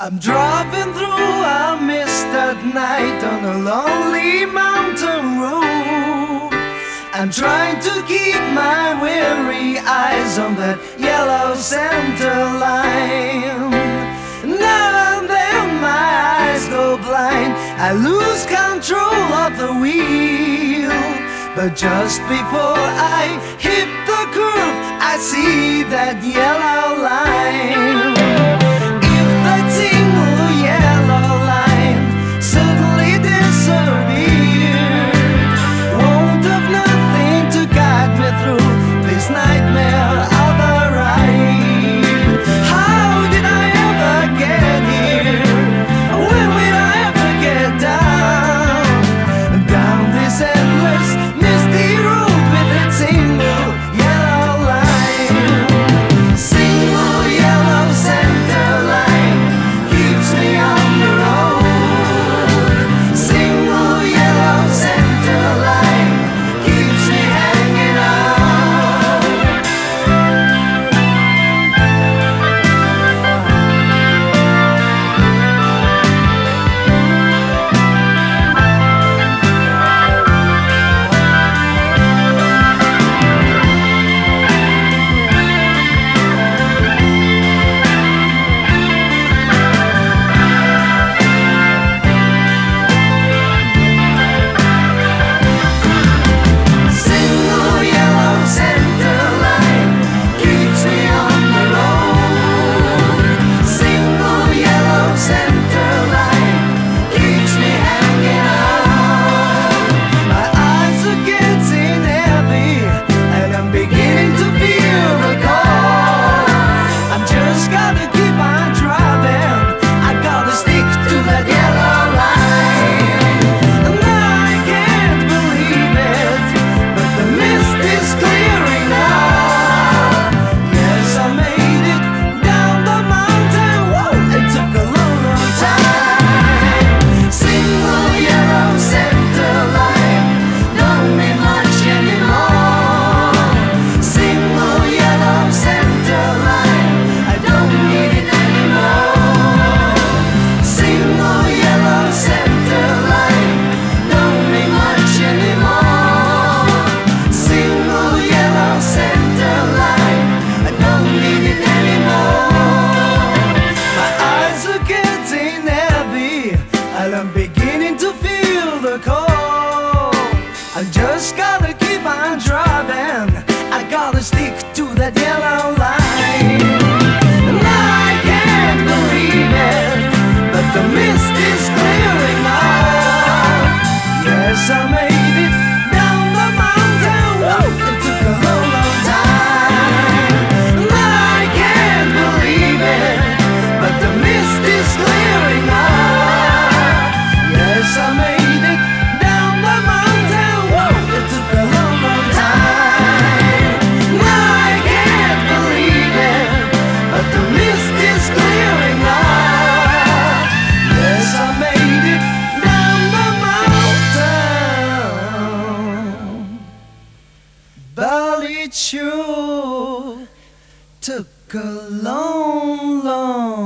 I'm driving through a mist at night on a lonely mountain road. I'm trying to keep my weary eyes on that yellow center line. Now and then my eyes go blind. I lose control of the wheel. But just before I hit the curve, I see that yellow line. long, long.